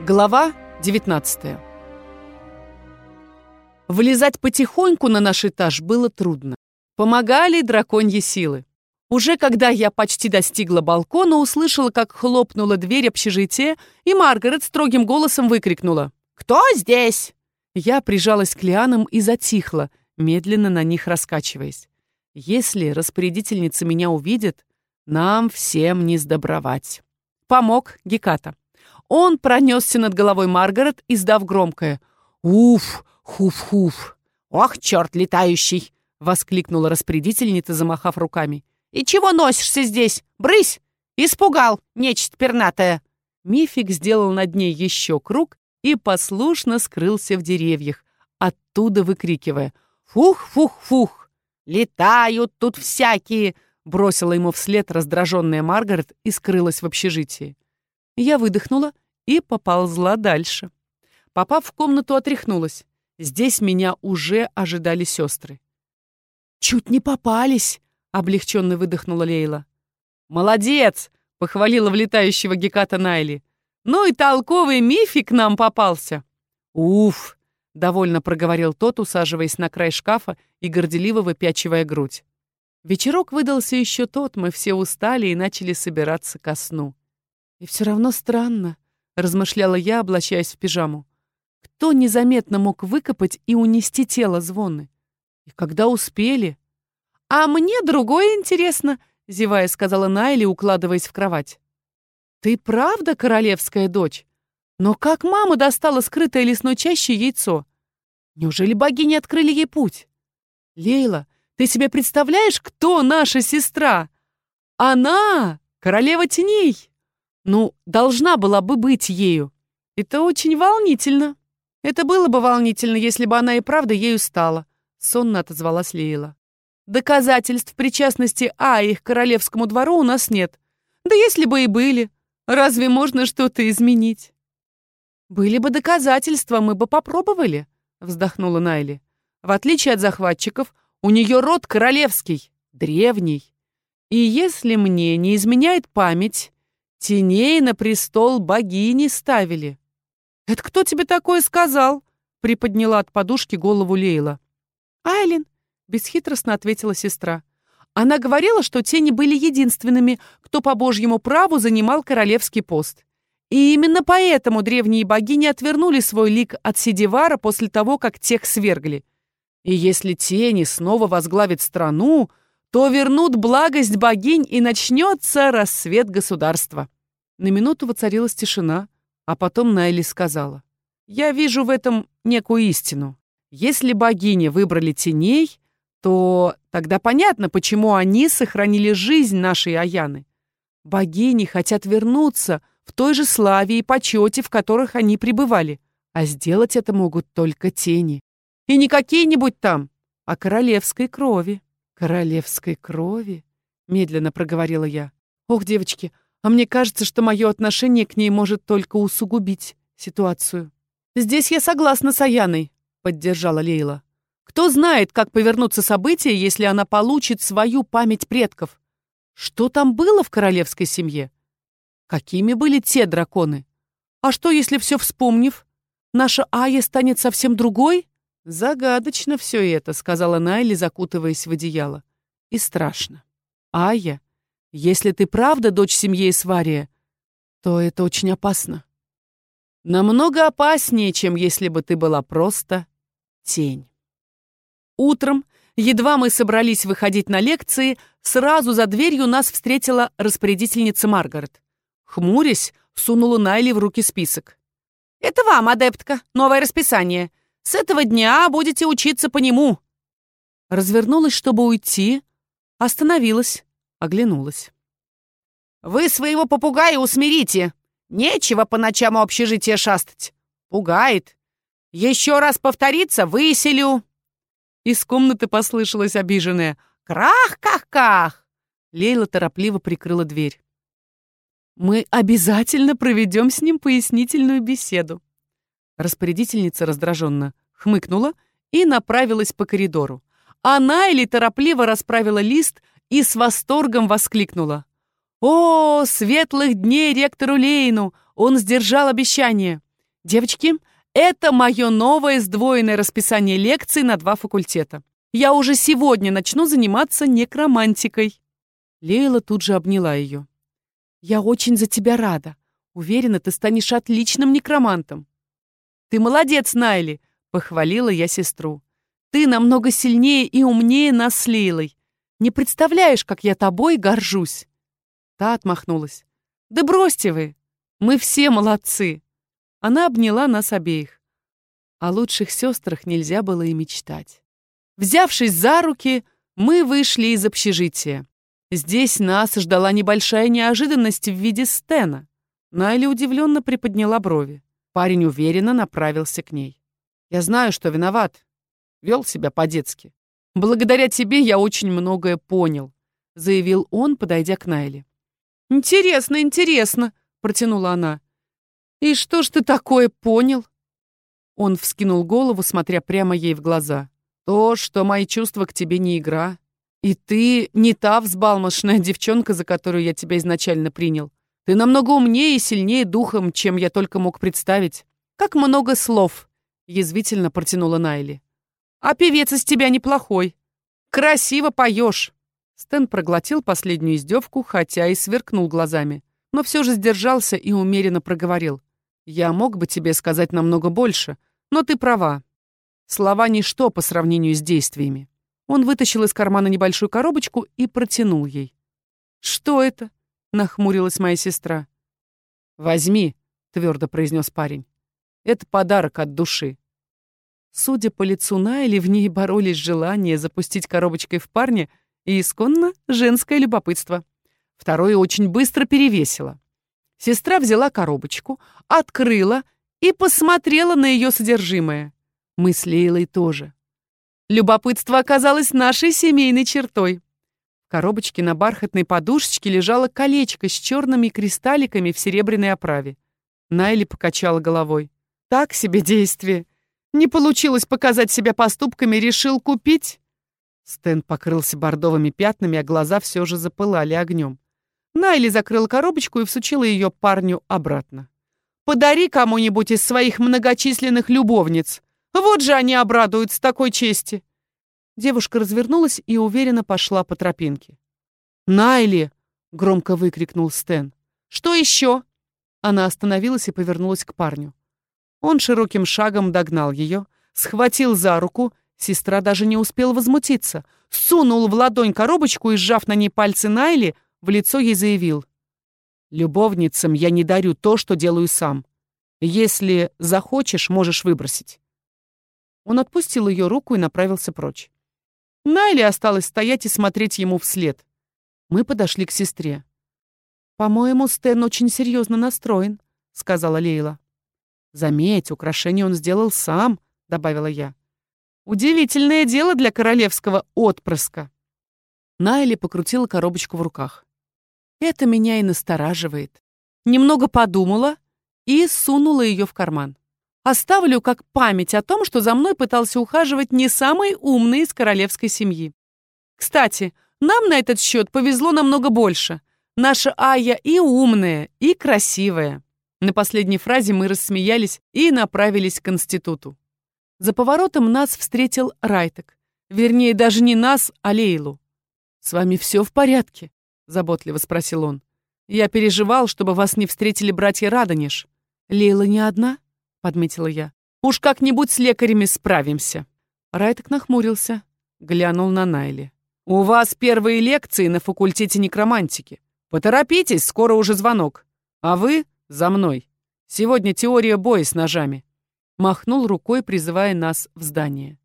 Глава 19 Вылезать потихоньку на наш этаж было трудно. Помогали драконьи силы. Уже когда я почти достигла балкона, услышала, как хлопнула дверь общежития, и Маргарет строгим голосом выкрикнула «Кто здесь?». Я прижалась к лианам и затихла, медленно на них раскачиваясь. Если распорядительница меня увидит, нам всем не сдобровать. Помог Геката. Он пронесся над головой Маргарет, издав громкое «Уф! Хуф-хуф!» «Ох, черт летающий!» — воскликнула распорядительница, замахав руками. «И чего носишься здесь? Брысь! Испугал, нечисть пернатая!» Мифик сделал над ней еще круг и послушно скрылся в деревьях, оттуда выкрикивая «Фух-фух-фух! Летают тут всякие!» бросила ему вслед раздраженная Маргарет и скрылась в общежитии. Я выдохнула и поползла дальше. Попав в комнату, отряхнулась. Здесь меня уже ожидали сестры. «Чуть не попались!» — облегченно выдохнула Лейла. «Молодец!» — похвалила влетающего Геката Найли. «Ну и толковый мифик нам попался!» «Уф!» — довольно проговорил тот, усаживаясь на край шкафа и горделиво выпячивая грудь. Вечерок выдался еще тот, мы все устали и начали собираться ко сну. И все равно странно, размышляла я, облачаясь в пижаму. Кто незаметно мог выкопать и унести тело звоны? И когда успели? А мне другое интересно, зевая, сказала Найли, укладываясь в кровать. Ты правда королевская дочь? Но как мама достала скрытое лесной чаще яйцо? Неужели богини открыли ей путь? Лейла, ты себе представляешь, кто наша сестра? Она королева теней. Ну, должна была бы быть ею. Это очень волнительно. Это было бы волнительно, если бы она и правда ею стала, сонно отозвалась Лейла. Доказательств причастности Аи к королевскому двору у нас нет. Да если бы и были, разве можно что-то изменить? Были бы доказательства, мы бы попробовали, вздохнула Найли. В отличие от захватчиков, у нее род королевский, древний. И если мне не изменяет память, теней на престол богини ставили. «Это кто тебе такое сказал?» — приподняла от подушки голову Лейла. «Айлин», — бесхитростно ответила сестра. Она говорила, что тени были единственными, кто по божьему праву занимал королевский пост. И именно поэтому древние богини отвернули свой лик от Сидивара после того, как тех свергли. И если тени снова возглавят страну, то вернут благость богинь и начнется рассвет государства. На минуту воцарилась тишина, а потом Найли сказала. «Я вижу в этом некую истину. Если богини выбрали теней, то тогда понятно, почему они сохранили жизнь нашей Аяны. Богини хотят вернуться в той же славе и почете, в которых они пребывали, а сделать это могут только тени. И не какие-нибудь там, а королевской крови. Королевской крови? Медленно проговорила я. Ох, девочки, а мне кажется, что мое отношение к ней может только усугубить ситуацию. Здесь я согласна с Аяной, поддержала Лейла. Кто знает, как повернутся события, если она получит свою память предков? Что там было в королевской семье? Какими были те драконы? А что, если все вспомнив, наша Ая станет совсем другой? «Загадочно все это», — сказала Найли, закутываясь в одеяло. «И страшно. Ая, если ты правда дочь семьи Исвария, то это очень опасно. Намного опаснее, чем если бы ты была просто тень». Утром, едва мы собрались выходить на лекции, сразу за дверью нас встретила распорядительница Маргарет. Хмурясь, сунула Найли в руки список. «Это вам, адептка, новое расписание. С этого дня будете учиться по нему». Развернулась, чтобы уйти, остановилась, оглянулась. «Вы своего попугая усмирите. Нечего по ночам общежития шастать. Пугает. Еще раз повторится, выселю». Из комнаты послышалось обиженное «Крах-ках-ках!» Лейла торопливо прикрыла дверь. «Мы обязательно проведем с ним пояснительную беседу», Распорядительница раздраженно хмыкнула и направилась по коридору. А Найли торопливо расправила лист и с восторгом воскликнула. «О, светлых дней ректору Лейну! Он сдержал обещание! Девочки, это мое новое сдвоенное расписание лекций на два факультета. Я уже сегодня начну заниматься некромантикой. Лейла тут же обняла ее. Я очень за тебя рада. Уверена, ты станешь отличным некромантом. Ты молодец, Найли, похвалила я сестру. Ты намного сильнее и умнее нас с Лейлой. Не представляешь, как я тобой горжусь. Та отмахнулась. Да бросьте вы. Мы все молодцы. Она обняла нас обеих. О лучших сестрах нельзя было и мечтать. Взявшись за руки, мы вышли из общежития. Здесь нас ждала небольшая неожиданность в виде Стена. Найли удивленно приподняла брови. Парень уверенно направился к ней. «Я знаю, что виноват. Вел себя по-детски. Благодаря тебе я очень многое понял», — заявил он, подойдя к Найле. «Интересно, интересно», — протянула она. «И что ж ты такое понял?» Он вскинул голову, смотря прямо ей в глаза. «То, что мои чувства к тебе не игра. И ты не та взбалмошная девчонка, за которую я тебя изначально принял. Ты намного умнее и сильнее духом, чем я только мог представить. Как много слов!» Язвительно протянула Найли. «А певец из тебя неплохой. Красиво поешь!» Стэн проглотил последнюю издевку, хотя и сверкнул глазами, но все же сдержался и умеренно проговорил. «Я мог бы тебе сказать намного больше, но ты права. Слова — ничто по сравнению с действиями». Он вытащил из кармана небольшую коробочку и протянул ей. «Что это?» — нахмурилась моя сестра. «Возьми», — твердо произнес парень. «Это подарок от души». Судя по лицу Найли, в ней боролись желания запустить коробочкой в парня — и исконно женское любопытство. Второе очень быстро перевесило. Сестра взяла коробочку, открыла и посмотрела на ее содержимое. Мы с Лейлой тоже. Любопытство оказалось нашей семейной чертой. В коробочке на бархатной подушечке лежало колечко с черными кристалликами в серебряной оправе. Найли покачала головой. Так себе действие. Не получилось показать себя поступками, решил купить. Стэн покрылся бордовыми пятнами, а глаза все же запылали огнем. Найли закрыла коробочку и всучила ее парню обратно. «Подари кому-нибудь из своих многочисленных любовниц. Вот же они обрадуются такой чести!» Девушка развернулась и уверенно пошла по тропинке. «Найли!» — громко выкрикнул Стэн. «Что еще?» Она остановилась и повернулась к парню. Он широким шагом догнал ее, схватил за руку Сестра даже не успела возмутиться. Сунул в ладонь коробочку и, сжав на ней пальцы Найли, в лицо ей заявил. «Любовницам я не дарю то, что делаю сам. Если захочешь, можешь выбросить». Он отпустил ее руку и направился прочь. Найли осталась стоять и смотреть ему вслед. Мы подошли к сестре. «По-моему, Стэн очень серьезно настроен», — сказала Лейла. «Заметь, украшение он сделал сам», — добавила я. Удивительное дело для королевского отпрыска. Найли покрутила коробочку в руках. Это меня и настораживает. Немного подумала и сунула ее в карман. Оставлю как память о том, что за мной пытался ухаживать не самый умный из королевской семьи. Кстати, нам на этот счет повезло намного больше. Наша Ая и умная, и красивая. На последней фразе мы рассмеялись и направились к институту. За поворотом нас встретил Райтек. Вернее, даже не нас, а Лейлу. «С вами все в порядке?» — заботливо спросил он. «Я переживал, чтобы вас не встретили братья Радонеж». «Лейла не одна?» — подметила я. «Уж как-нибудь с лекарями справимся». Райтек нахмурился, глянул на Найли. «У вас первые лекции на факультете некромантики. Поторопитесь, скоро уже звонок. А вы за мной. Сегодня теория боя с ножами махнул рукой, призывая нас в здание.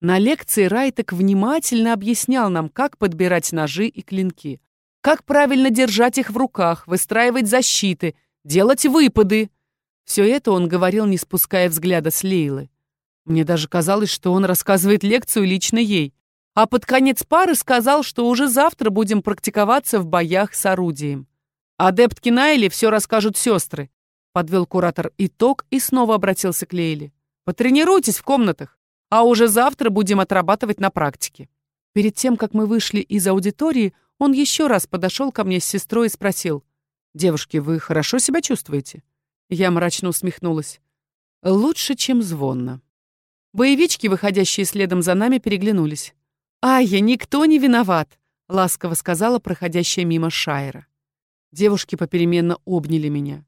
На лекции Райтек внимательно объяснял нам, как подбирать ножи и клинки, как правильно держать их в руках, выстраивать защиты, делать выпады. Все это он говорил, не спуская взгляда с Лейлы. Мне даже казалось, что он рассказывает лекцию лично ей. А под конец пары сказал, что уже завтра будем практиковаться в боях с орудием. Адептки Найли все расскажут сестры. Подвел куратор итог и снова обратился к Лейле. «Потренируйтесь в комнатах, а уже завтра будем отрабатывать на практике». Перед тем, как мы вышли из аудитории, он еще раз подошел ко мне с сестрой и спросил. «Девушки, вы хорошо себя чувствуете?» Я мрачно усмехнулась. Лучше, чем звонно. Боевички, выходящие следом за нами, переглянулись. «Айя, никто не виноват», — ласково сказала проходящая мимо Шайра. Девушки попеременно обняли меня.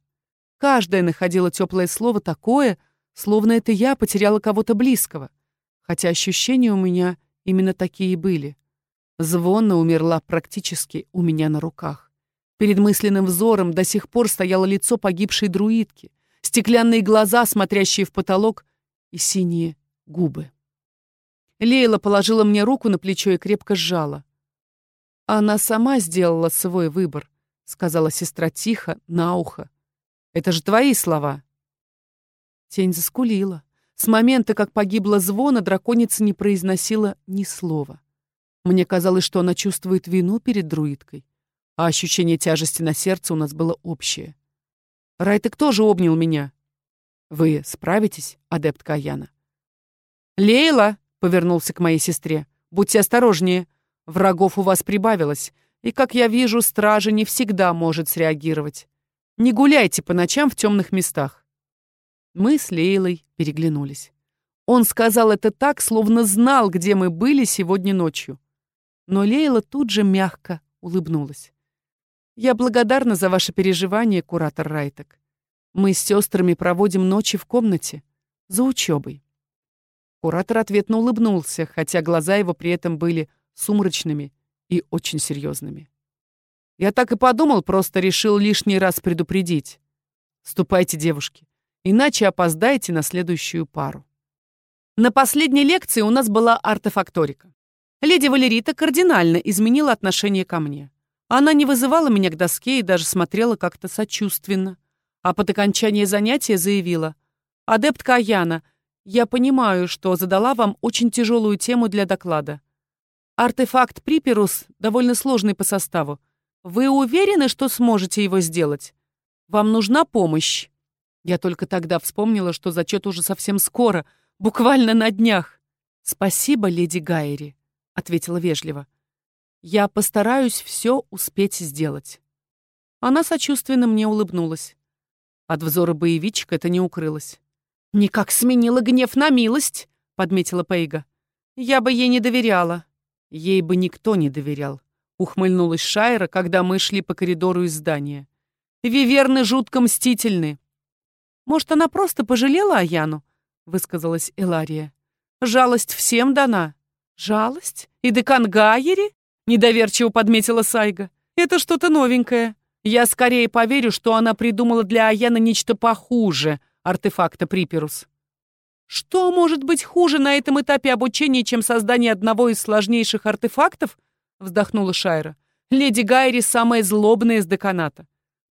Каждая находила теплое слово такое, словно это я потеряла кого-то близкого, хотя ощущения у меня именно такие были. Звонна умерла практически у меня на руках. Перед мысленным взором до сих пор стояло лицо погибшей друидки, стеклянные глаза, смотрящие в потолок, и синие губы. Лейла положила мне руку на плечо и крепко сжала. «Она сама сделала свой выбор», — сказала сестра тихо, на ухо. «Это же твои слова». Тень заскулила. С момента, как погибла звона, драконица не произносила ни слова. Мне казалось, что она чувствует вину перед друидкой, а ощущение тяжести на сердце у нас было общее. Райтек тоже обнял меня. «Вы справитесь, адепт Каяна?» «Лейла!» — повернулся к моей сестре. «Будьте осторожнее. Врагов у вас прибавилось, и, как я вижу, стража не всегда может среагировать. Не гуляйте по ночам в темных местах». Мы с Лейлой переглянулись. Он сказал это так, словно знал, где мы были сегодня ночью. Но Лейла тут же мягко улыбнулась. «Я благодарна за ваше переживание, куратор Райтек. Мы с сестрами проводим ночи в комнате, за учебой. Куратор ответно улыбнулся, хотя глаза его при этом были сумрачными и очень серьезными. Я так и подумал, просто решил лишний раз предупредить. Ступайте, девушки, иначе опоздаете на следующую пару. На последней лекции у нас была артефакторика. Леди Валерита кардинально изменила отношение ко мне. Она не вызывала меня к доске и даже смотрела как-то сочувственно. А под окончание занятия заявила. «Адепт Каяна, я понимаю, что задала вам очень тяжелую тему для доклада. Артефакт Приперус довольно сложный по составу. Вы уверены, что сможете его сделать? Вам нужна помощь?» Я только тогда вспомнила, что зачет уже совсем скоро, буквально на днях. «Спасибо, леди Гайри», — ответила вежливо. «Я постараюсь все успеть сделать». Она сочувственно мне улыбнулась. От взора боевичка это не укрылось. «Никак сменила гнев на милость», — подметила Пейга. «Я бы ей не доверяла». «Ей бы никто не доверял», — ухмыльнулась Шайра, когда мы шли по коридору из здания. «Виверны жутко мстительны». «Может, она просто пожалела Аяну?» — высказалась Элария. «Жалость всем дана». «Жалость? И декан Гайери?» — недоверчиво подметила Сайга. «Это что-то новенькое. Я скорее поверю, что она придумала для Аяна нечто похуже артефакта Приперус. Что может быть хуже на этом этапе обучения, чем создание одного из сложнейших артефактов? Вздохнула Шайра. Леди Гайри самая злобная из деканата.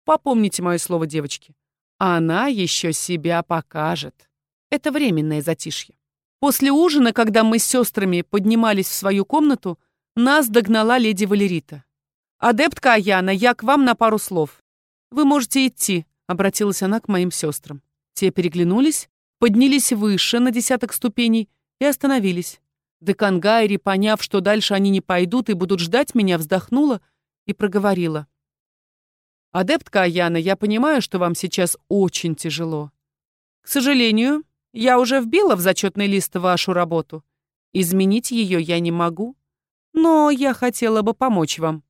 Попомните мое слово, девочки. Она еще себя покажет. Это временное затишье. После ужина, когда мы с сестрами поднимались в свою комнату, нас догнала леди Валерита. «Адептка Аяна, я к вам на пару слов. Вы можете идти», — обратилась она к моим сестрам. Те переглянулись, поднялись выше на десяток ступеней и остановились. Декан Гайри, поняв, что дальше они не пойдут и будут ждать меня, вздохнула и проговорила. «Адептка Аяна, я понимаю, что вам сейчас очень тяжело. К сожалению, я уже вбила в зачетный лист вашу работу. Изменить ее я не могу, но я хотела бы помочь вам».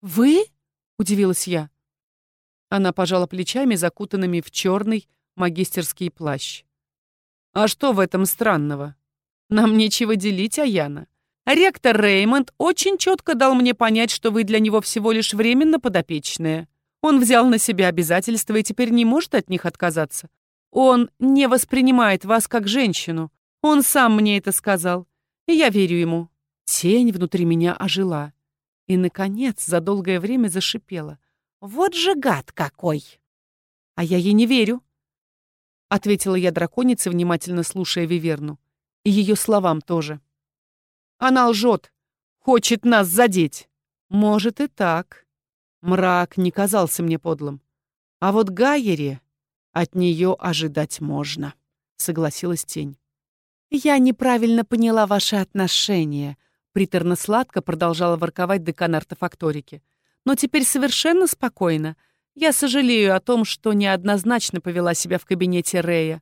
«Вы?» — удивилась я. Она пожала плечами, закутанными в черный, магистерский плащ. «А что в этом странного? Нам нечего делить, Аяна. Ректор Реймонд очень четко дал мне понять, что вы для него всего лишь временно подопечная. Он взял на себя обязательства и теперь не может от них отказаться. Он не воспринимает вас как женщину. Он сам мне это сказал. И я верю ему». Тень внутри меня ожила. И, наконец, за долгое время зашипела. «Вот же гад какой!» «А я ей не верю. — ответила я драконице, внимательно слушая Виверну. И ее словам тоже. «Она лжет. Хочет нас задеть». «Может, и так». Мрак не казался мне подлым. А вот Гайере от нее ожидать можно, согласилась тень. «Я неправильно поняла ваши отношения», — приторно-сладко продолжала ворковать декан артефакторики. «Но теперь совершенно спокойно. Я сожалею о том, что неоднозначно повела себя в кабинете Рея.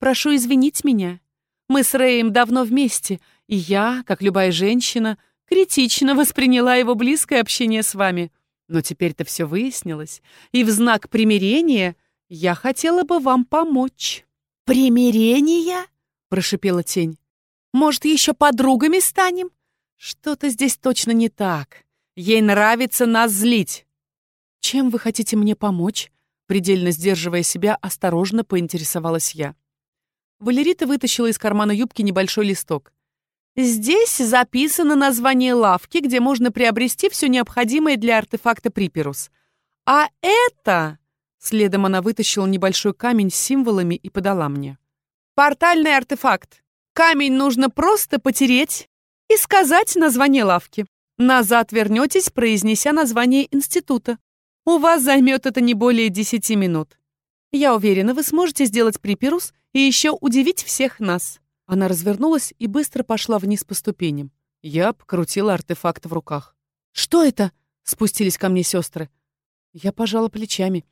Прошу извинить меня. Мы с Рэем давно вместе, и я, как любая женщина, критично восприняла его близкое общение с вами. Но теперь-то все выяснилось, и в знак примирения я хотела бы вам помочь». «Примирение?» — прошипела тень. «Может, еще подругами станем?» «Что-то здесь точно не так. Ей нравится нас злить». «Чем вы хотите мне помочь?» Предельно сдерживая себя, осторожно поинтересовалась я. Валерита вытащила из кармана юбки небольшой листок. Здесь записано название лавки, где можно приобрести все необходимое для артефакта Приперус. А это... Следом она вытащила небольшой камень с символами и подала мне. Портальный артефакт. Камень нужно просто потереть и сказать название лавки. Назад вернетесь, произнеся название института. У вас займет это не более десяти минут. Я уверена, вы сможете сделать Приперус и еще удивить всех нас. Она развернулась и быстро пошла вниз по ступеням. Я покрутила артефакт в руках. «Что это?» — спустились ко мне сестры. Я пожала плечами.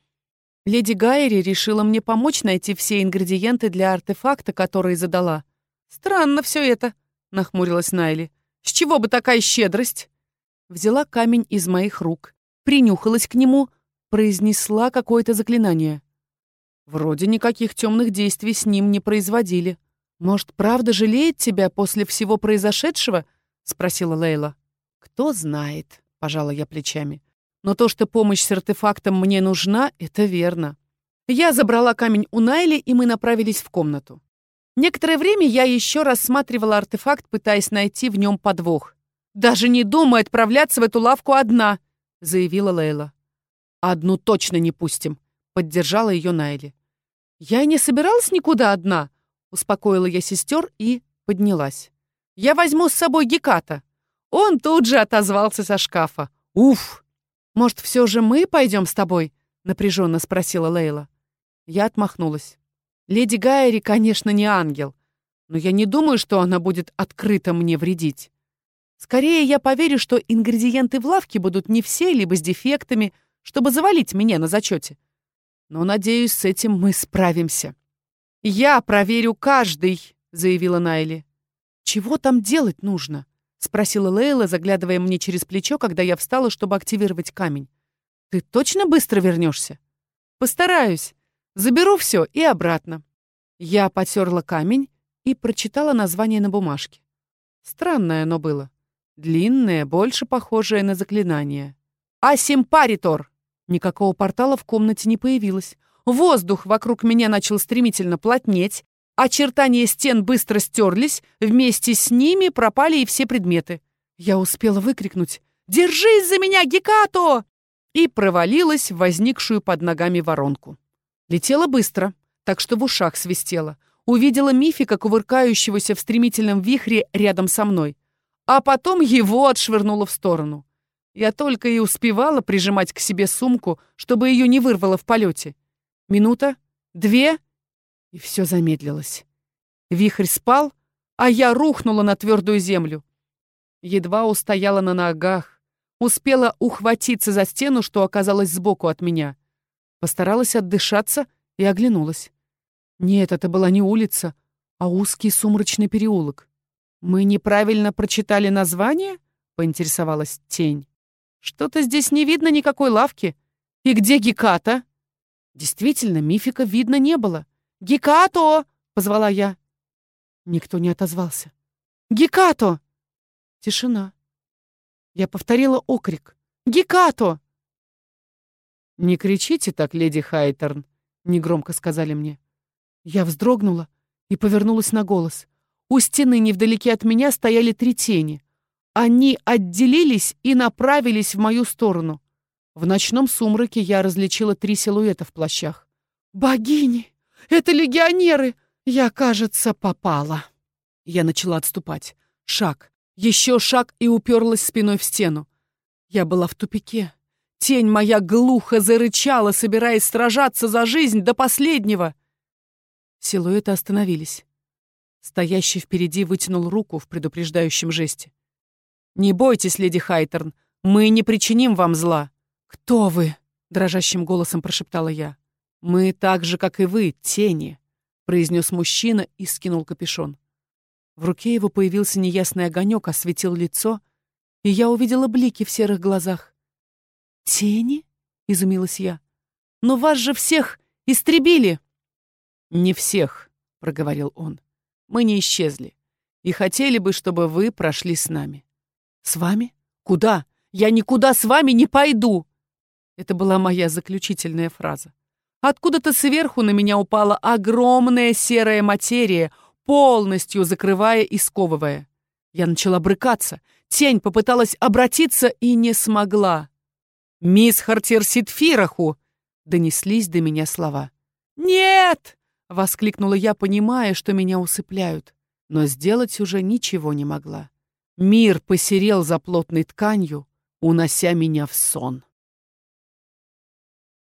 Леди Гайри решила мне помочь найти все ингредиенты для артефакта, который задала. «Странно все это», — нахмурилась Найли. «С чего бы такая щедрость?» Взяла камень из моих рук, принюхалась к нему, произнесла какое-то заклинание. Вроде никаких темных действий с ним не производили. «Может, правда жалеет тебя после всего произошедшего?» — спросила Лейла. «Кто знает», — пожала я плечами. «Но то, что помощь с артефактом мне нужна, это верно». Я забрала камень у Найли, и мы направились в комнату. Некоторое время я еще рассматривала артефакт, пытаясь найти в нем подвох. «Даже не думай отправляться в эту лавку одна», — заявила Лейла. «Одну точно не пустим», — поддержала ее Найли. «Я и не собиралась никуда одна», Успокоила я сестер и поднялась. «Я возьму с собой Геката». Он тут же отозвался со шкафа. «Уф! Может, все же мы пойдем с тобой?» напряженно спросила Лейла. Я отмахнулась. «Леди Гайри, конечно, не ангел, но я не думаю, что она будет открыто мне вредить. Скорее, я поверю, что ингредиенты в лавке будут не все, либо с дефектами, чтобы завалить меня на зачете. Но, надеюсь, с этим мы справимся». «Я проверю каждый», — заявила Найли. «Чего там делать нужно?» — спросила Лейла, заглядывая мне через плечо, когда я встала, чтобы активировать камень. «Ты точно быстро вернешься?» «Постараюсь. Заберу все и обратно». Я потерла камень и прочитала название на бумажке. Странное оно было. Длинное, больше похожее на заклинание. «Асимпаритор!» Никакого портала в комнате не появилось. Воздух вокруг меня начал стремительно плотнеть, очертания стен быстро стерлись, вместе с ними пропали и все предметы. Я успела выкрикнуть «Держись за меня, Гекато!» и провалилась в возникшую под ногами воронку. Летела быстро, так что в ушах свистела. Увидела мифика, кувыркающегося в стремительном вихре рядом со мной. А потом его отшвырнула в сторону. Я только и успевала прижимать к себе сумку, чтобы ее не вырвало в полете. Минута, две, и все замедлилось. Вихрь спал, а я рухнула на твердую землю. Едва устояла на ногах, успела ухватиться за стену, что оказалось сбоку от меня. Постаралась отдышаться и оглянулась. Нет, это была не улица, а узкий сумрачный переулок. «Мы неправильно прочитали название?» — поинтересовалась тень. «Что-то здесь не видно никакой лавки. И где Геката?» Действительно, мифика видно не было. «Гекато!» — позвала я. Никто не отозвался. «Гекато!» Тишина. Я повторила окрик. «Гекато!» «Не кричите так, леди Хайтерн», — негромко сказали мне. Я вздрогнула и повернулась на голос. У стены невдалеке от меня стояли три тени. Они отделились и направились в мою сторону. В ночном сумраке я различила три силуэта в плащах. «Богини! Это легионеры! Я, кажется, попала!» Я начала отступать. Шаг. Еще шаг и уперлась спиной в стену. Я была в тупике. Тень моя глухо зарычала, собираясь сражаться за жизнь до последнего. Силуэты остановились. Стоящий впереди вытянул руку в предупреждающем жесте. «Не бойтесь, леди Хайтерн, мы не причиним вам зла. «Кто вы?» — дрожащим голосом прошептала я. «Мы так же, как и вы, тени. — произнес мужчина и скинул капюшон. В руке его появился неясный огонек, осветил лицо, и я увидела блики в серых глазах. «Тени?» — изумилась я. «Но вас же всех истребили!» «Не всех», — проговорил он. «Мы не исчезли и хотели бы, чтобы вы прошли с нами». «С вами? Куда? Я никуда с вами не пойду!» Это была моя заключительная фраза. Откуда-то сверху на меня упала огромная серая материя, полностью закрывая и сковывая. Я начала брыкаться. Тень попыталась обратиться и не смогла. «Мисс Хартер-Ситфираху!» — донеслись до меня слова. «Нет!» — воскликнула я, понимая, что меня усыпляют но сделать уже ничего не могла. Мир посерел за плотной тканью, унося меня в сон.